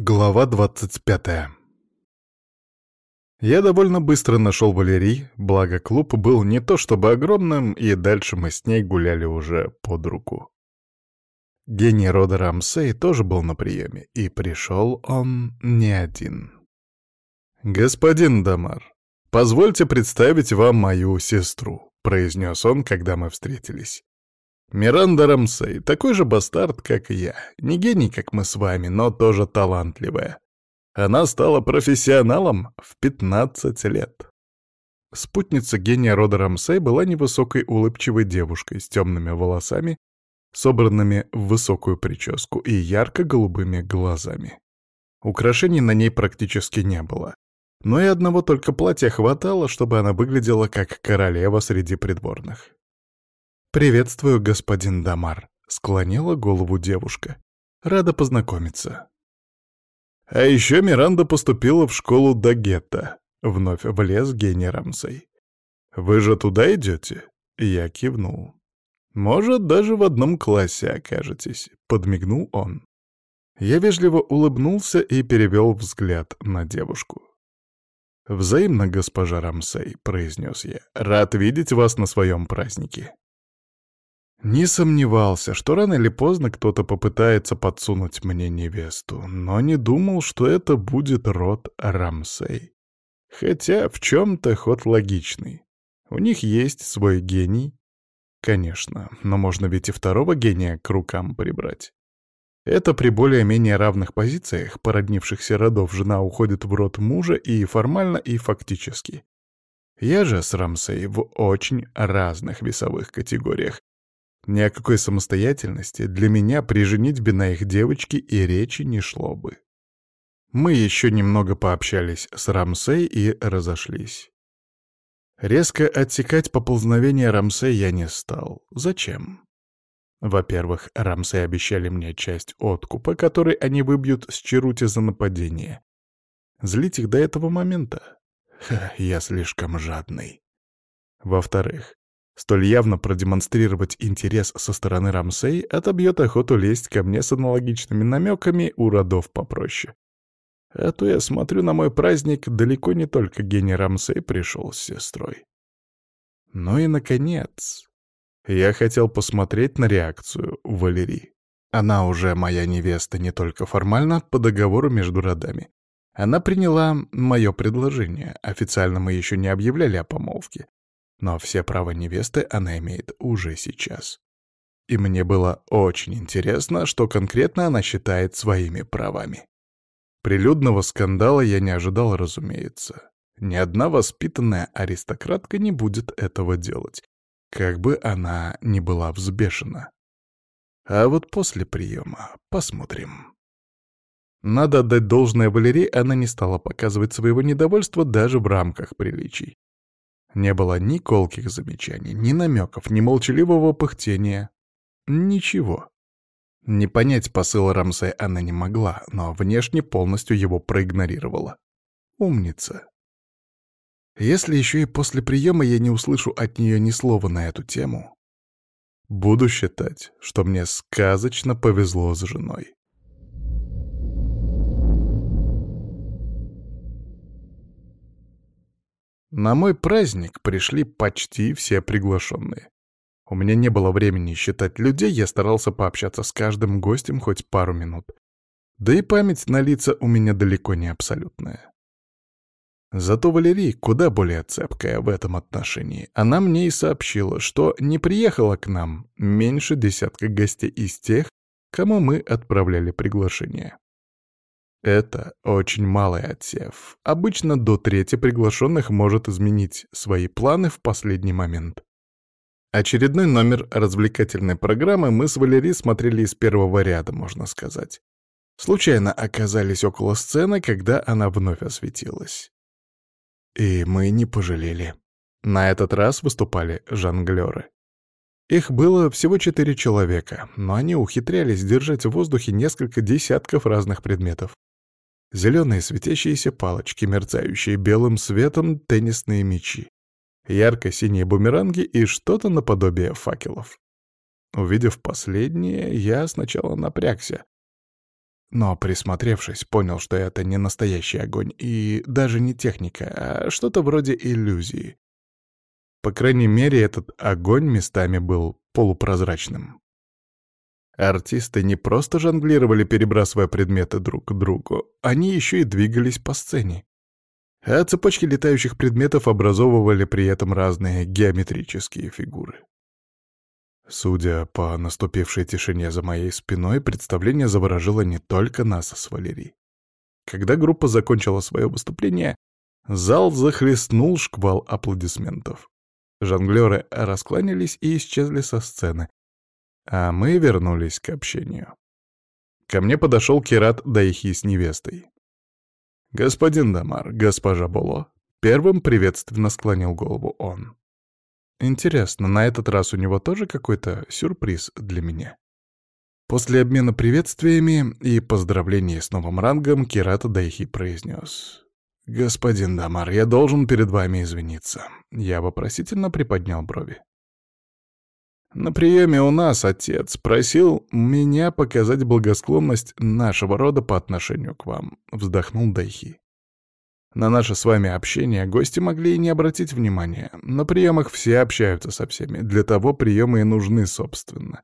Глава 25 Я довольно быстро нашел Валерий, благо клуб был не то чтобы огромным, и дальше мы с ней гуляли уже под руку. Гений рода Рамсей тоже был на приеме, и пришел он не один. «Господин Дамар, позвольте представить вам мою сестру», — произнес он, когда мы встретились. Миранда Рамсей, такой же бастард, как и я. Не гений, как мы с вами, но тоже талантливая. Она стала профессионалом в 15 лет. Спутница гения рода Рамсей была невысокой улыбчивой девушкой с темными волосами, собранными в высокую прическу и ярко-голубыми глазами. Украшений на ней практически не было. Но и одного только платья хватало, чтобы она выглядела как королева среди придворных. «Приветствую, господин Дамар», — склонила голову девушка. «Рада познакомиться». А еще Миранда поступила в школу Дагетта. Вновь влез гений Рамсей. «Вы же туда идете?» Я кивнул. «Может, даже в одном классе окажетесь», — подмигнул он. Я вежливо улыбнулся и перевел взгляд на девушку. «Взаимно, госпожа Рамсей», — произнес я. «Рад видеть вас на своем празднике». Не сомневался, что рано или поздно кто-то попытается подсунуть мне невесту, но не думал, что это будет род Рамсей. Хотя в чем-то ход логичный. У них есть свой гений. Конечно, но можно ведь и второго гения к рукам прибрать. Это при более-менее равных позициях породнившихся родов жена уходит в род мужа и формально, и фактически. Я же с Рамсей в очень разных весовых категориях, ни о какой самостоятельности для меня при женитьбе на их девочке и речи не шло бы. Мы еще немного пообщались с Рамсей и разошлись. Резко отсекать поползновение Рамсей я не стал. Зачем? Во-первых, Рамсей обещали мне часть откупа, который они выбьют с Черути за нападение. Злить их до этого момента? Ха, я слишком жадный. Во-вторых, Столь явно продемонстрировать интерес со стороны Рамсей отобьет охоту лезть ко мне с аналогичными намеками у родов попроще. А то я смотрю на мой праздник, далеко не только гений Рамсей пришел с сестрой. Ну и, наконец, я хотел посмотреть на реакцию Валерии. Она уже моя невеста не только формально, по договору между родами. Она приняла мое предложение, официально мы еще не объявляли о помолвке. Но все права невесты она имеет уже сейчас. И мне было очень интересно, что конкретно она считает своими правами. Прилюдного скандала я не ожидал, разумеется. Ни одна воспитанная аристократка не будет этого делать, как бы она ни была взбешена. А вот после приема посмотрим. Надо отдать должное Валерии, она не стала показывать своего недовольства даже в рамках приличий. Не было ни колких замечаний, ни намеков, ни молчаливого пыхтения. Ничего. Не понять посыл Рамсей она не могла, но внешне полностью его проигнорировала. Умница. Если еще и после приема я не услышу от нее ни слова на эту тему, буду считать, что мне сказочно повезло с женой. На мой праздник пришли почти все приглашенные. У меня не было времени считать людей, я старался пообщаться с каждым гостем хоть пару минут. Да и память на лица у меня далеко не абсолютная. Зато Валерий куда более цепкая в этом отношении. Она мне и сообщила, что не приехала к нам меньше десятка гостей из тех, кому мы отправляли приглашение. Это очень малый отсев. Обычно до трети приглашенных может изменить свои планы в последний момент. Очередной номер развлекательной программы мы с Валерией смотрели из первого ряда, можно сказать. Случайно оказались около сцены, когда она вновь осветилась. И мы не пожалели. На этот раз выступали жонглеры. Их было всего четыре человека, но они ухитрялись держать в воздухе несколько десятков разных предметов. Зеленые светящиеся палочки, мерцающие белым светом теннисные мячи, ярко-синие бумеранги и что-то наподобие факелов. Увидев последнее, я сначала напрягся. Но, присмотревшись, понял, что это не настоящий огонь и даже не техника, а что-то вроде иллюзии. По крайней мере, этот огонь местами был полупрозрачным. Артисты не просто жонглировали, перебрасывая предметы друг к другу, они еще и двигались по сцене. А цепочки летающих предметов образовывали при этом разные геометрические фигуры. Судя по наступившей тишине за моей спиной, представление заворожило не только нас с Валерией. Когда группа закончила свое выступление, зал захлестнул шквал аплодисментов. Жонглеры раскланялись и исчезли со сцены, а мы вернулись к общению. Ко мне подошел Керат Дайхи с невестой. «Господин Дамар, госпожа Боло», первым приветственно склонил голову он. Интересно, на этот раз у него тоже какой-то сюрприз для меня? После обмена приветствиями и поздравлений с новым рангом Кирата Дайхи произнес. «Господин Дамар, я должен перед вами извиниться». Я вопросительно приподнял брови. «На приеме у нас отец просил меня показать благосклонность нашего рода по отношению к вам», — вздохнул Дайхи. На наше с вами общение гости могли и не обратить внимания. На приемах все общаются со всеми, для того приемы и нужны, собственно.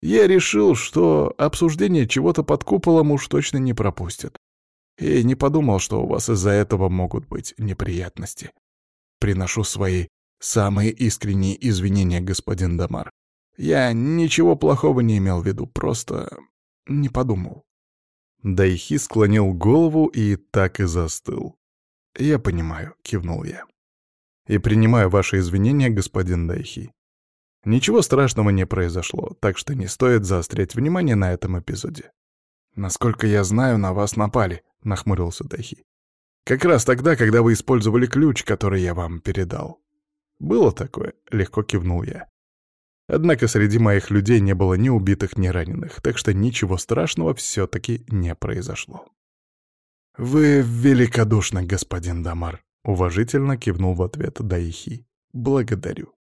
Я решил, что обсуждение чего-то под куполом уж точно не пропустят. И не подумал, что у вас из-за этого могут быть неприятности. Приношу свои самые искренние извинения, господин Дамар. Я ничего плохого не имел в виду, просто не подумал. Дайхи склонил голову и так и застыл. «Я понимаю», — кивнул я. «И принимаю ваши извинения, господин Дайхи. Ничего страшного не произошло, так что не стоит заострять внимание на этом эпизоде». «Насколько я знаю, на вас напали», — нахмурился Дайхи. «Как раз тогда, когда вы использовали ключ, который я вам передал». «Было такое», — легко кивнул я. Однако среди моих людей не было ни убитых, ни раненых, так что ничего страшного все-таки не произошло. «Вы великодушны, господин Дамар», — уважительно кивнул в ответ Даихи. «Благодарю».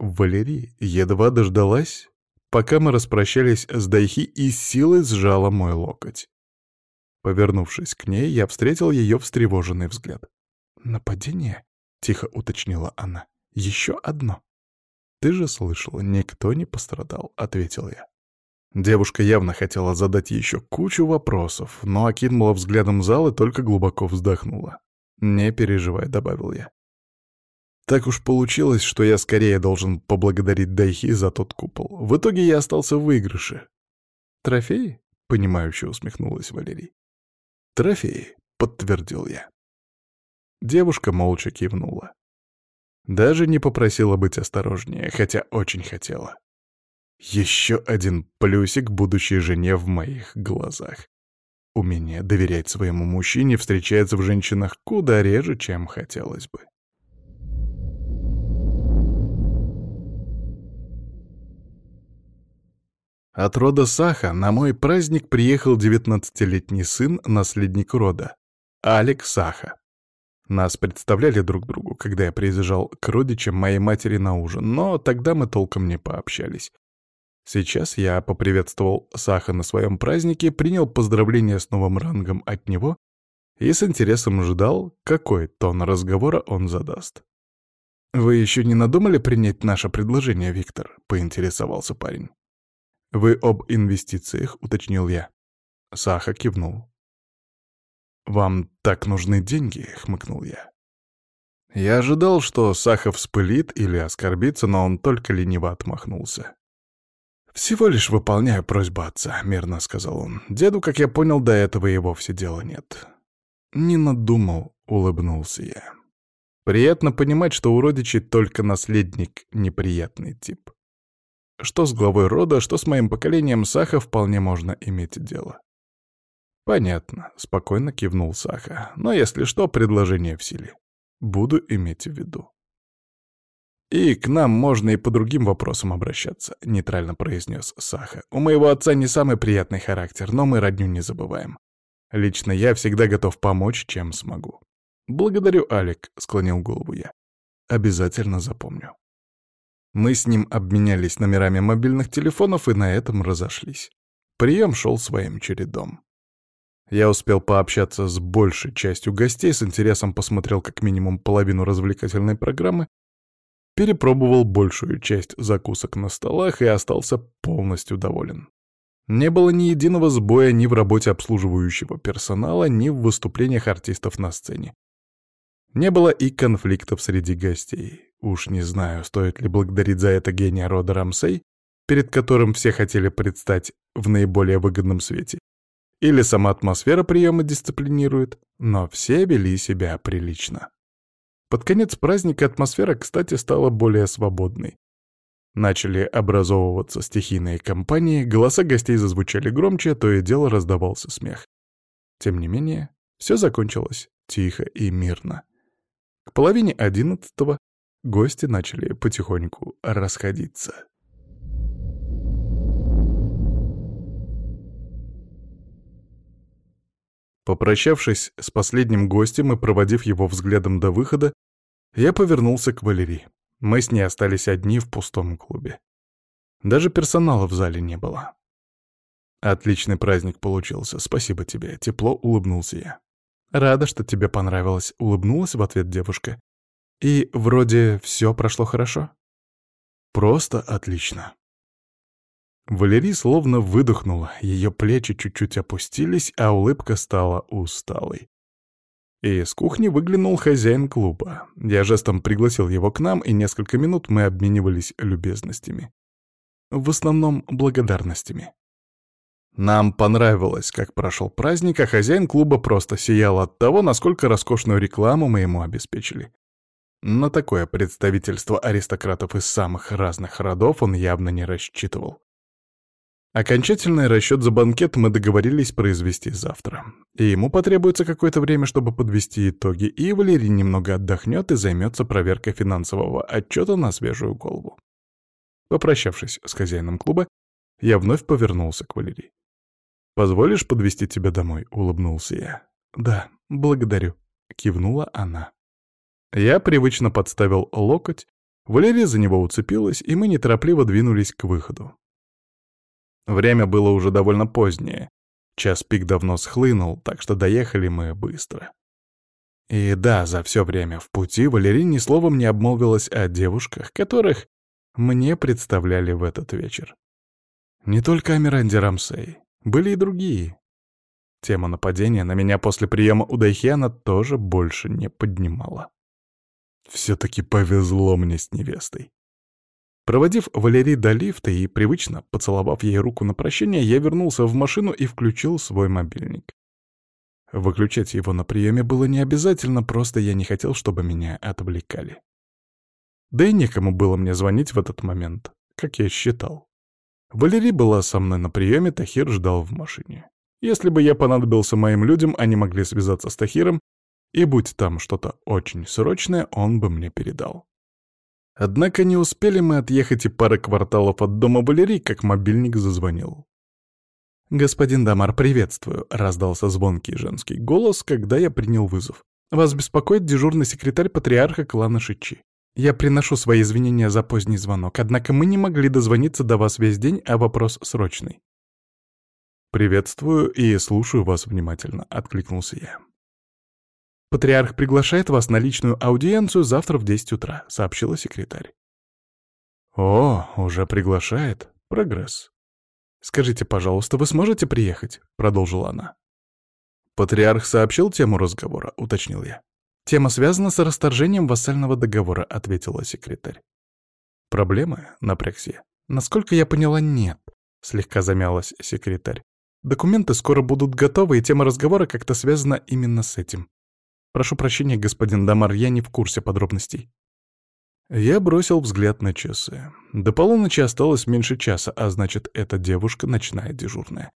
Валерий едва дождалась, пока мы распрощались с Дайхи и силой сжала мой локоть. Повернувшись к ней, я встретил ее встревоженный взгляд. «Нападение?» — тихо уточнила она. «Еще одно?» «Ты же слышал, никто не пострадал», — ответил я. Девушка явно хотела задать еще кучу вопросов, но окинула взглядом зал и только глубоко вздохнула. «Не переживай», — добавил я. Так уж получилось, что я скорее должен поблагодарить Дайхи за тот купол. В итоге я остался в выигрыше. «Трофеи?» — понимающе усмехнулась Валерий. «Трофеи», — подтвердил я. Девушка молча кивнула. Даже не попросила быть осторожнее, хотя очень хотела. Еще один плюсик будущей жене в моих глазах. Умение доверять своему мужчине встречается в женщинах куда реже, чем хотелось бы. От рода Саха на мой праздник приехал девятнадцатилетний сын, наследник рода, Алек Саха. Нас представляли друг другу, когда я приезжал к родичам моей матери на ужин, но тогда мы толком не пообщались. Сейчас я поприветствовал Саха на своем празднике, принял поздравления с новым рангом от него и с интересом ждал, какой тон разговора он задаст. «Вы еще не надумали принять наше предложение, Виктор?» — поинтересовался парень. «Вы об инвестициях», — уточнил я. Саха кивнул. «Вам так нужны деньги?» — хмыкнул я. Я ожидал, что Сахов вспылит или оскорбится, но он только лениво отмахнулся. «Всего лишь выполняю просьбу отца», — мирно сказал он. «Деду, как я понял, до этого и вовсе дела нет». «Не надумал», — улыбнулся я. «Приятно понимать, что у родичей только наследник — неприятный тип. Что с главой рода, что с моим поколением Саха вполне можно иметь дело». «Понятно», — спокойно кивнул Саха. «Но если что, предложение в силе. Буду иметь в виду». «И к нам можно и по другим вопросам обращаться», — нейтрально произнес Саха. «У моего отца не самый приятный характер, но мы родню не забываем. Лично я всегда готов помочь, чем смогу». «Благодарю, Алик», — склонил голову я. «Обязательно запомню». Мы с ним обменялись номерами мобильных телефонов и на этом разошлись. Прием шел своим чередом. Я успел пообщаться с большей частью гостей, с интересом посмотрел как минимум половину развлекательной программы, перепробовал большую часть закусок на столах и остался полностью доволен. Не было ни единого сбоя ни в работе обслуживающего персонала, ни в выступлениях артистов на сцене. Не было и конфликтов среди гостей. Уж не знаю, стоит ли благодарить за это гения рода Рамсей, перед которым все хотели предстать в наиболее выгодном свете. Или сама атмосфера приема дисциплинирует, но все вели себя прилично. Под конец праздника атмосфера, кстати, стала более свободной. Начали образовываться стихийные компании, голоса гостей зазвучали громче, то и дело раздавался смех. Тем не менее, все закончилось тихо и мирно. К половине одиннадцатого гости начали потихоньку расходиться. Попрощавшись с последним гостем и проводив его взглядом до выхода, я повернулся к Валерии. Мы с ней остались одни в пустом клубе. Даже персонала в зале не было. Отличный праздник получился, спасибо тебе, тепло улыбнулся я. Рада, что тебе понравилось, улыбнулась в ответ девушка. И вроде все прошло хорошо. Просто отлично. Валерий словно выдохнула, ее плечи чуть-чуть опустились, а улыбка стала усталой. И из кухни выглянул хозяин клуба. Я жестом пригласил его к нам, и несколько минут мы обменивались любезностями. В основном благодарностями. Нам понравилось, как прошел праздник, а хозяин клуба просто сиял от того, насколько роскошную рекламу мы ему обеспечили. На такое представительство аристократов из самых разных родов он явно не рассчитывал. Окончательный расчет за банкет мы договорились произвести завтра. И ему потребуется какое-то время, чтобы подвести итоги, и Валерий немного отдохнет и займется проверкой финансового отчета на свежую голову. Попрощавшись с хозяином клуба, я вновь повернулся к Валерии. «Позволишь подвести тебя домой?» — улыбнулся я. «Да, благодарю», — кивнула она. Я привычно подставил локоть, Валерия за него уцепилась, и мы неторопливо двинулись к выходу. Время было уже довольно позднее. Час пик давно схлынул, так что доехали мы быстро. И да, за все время в пути Валерий ни словом не обмолвилась о девушках, которых мне представляли в этот вечер. Не только о Миранде Рамсей, были и другие. Тема нападения на меня после приема у Дайхиана тоже больше не поднимала. Все-таки повезло мне с невестой. Проводив Валерий до лифта и привычно поцеловав ей руку на прощание, я вернулся в машину и включил свой мобильник. Выключать его на приеме было не обязательно, просто я не хотел, чтобы меня отвлекали. Да и некому было мне звонить в этот момент, как я считал. Валерий была со мной на приеме, Тахир ждал в машине. Если бы я понадобился моим людям, они могли связаться с Тахиром, и будь там что-то очень срочное, он бы мне передал. Однако не успели мы отъехать и пары кварталов от дома Валерий, как мобильник зазвонил. «Господин Дамар, приветствую», — раздался звонкий женский голос, когда я принял вызов. «Вас беспокоит дежурный секретарь патриарха клана Шичи. Я приношу свои извинения за поздний звонок, однако мы не могли дозвониться до вас весь день, а вопрос срочный». «Приветствую и слушаю вас внимательно», — откликнулся я. «Патриарх приглашает вас на личную аудиенцию завтра в 10 утра», — сообщила секретарь. «О, уже приглашает. Прогресс. Скажите, пожалуйста, вы сможете приехать?» — продолжила она. «Патриарх сообщил тему разговора», — уточнил я. «Тема связана с расторжением вассального договора», — ответила секретарь. «Проблемы?» — напрягся. «Насколько я поняла, нет», — слегка замялась секретарь. «Документы скоро будут готовы, и тема разговора как-то связана именно с этим. Прошу прощения, господин Дамар, я не в курсе подробностей. Я бросил взгляд на часы. До полуночи осталось меньше часа, а значит, эта девушка ночная дежурная.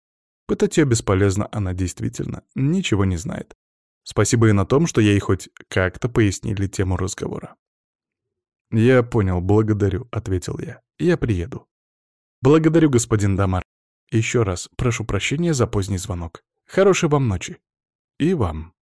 Пытать ее бесполезно, она действительно ничего не знает. Спасибо и на том, что ей хоть как-то пояснили тему разговора. «Я понял, благодарю», — ответил я. «Я приеду». «Благодарю, господин Дамар. Еще раз прошу прощения за поздний звонок. Хорошей вам ночи». «И вам».